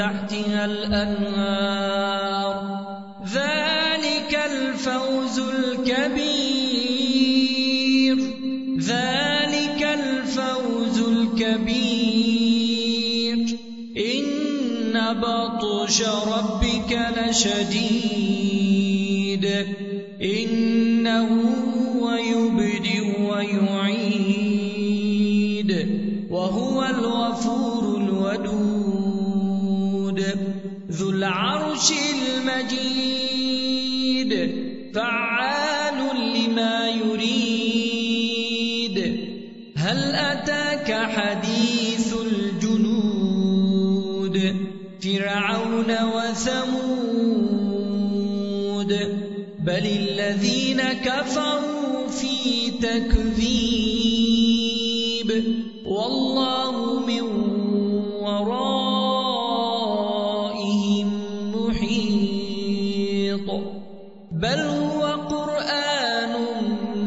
تحتها الأنهار. ذلك الفوز الكبير. ذلك الفوز الكبير. إن بطش ربك لشديد. إنه هو العرش المجيد فعال لما يريد. هل أتاك حديث الجنود؟ فرعون وثمود. بل الذين كفروا في تكذيب.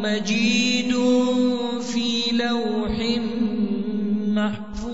مجيد في لوح محفوظ.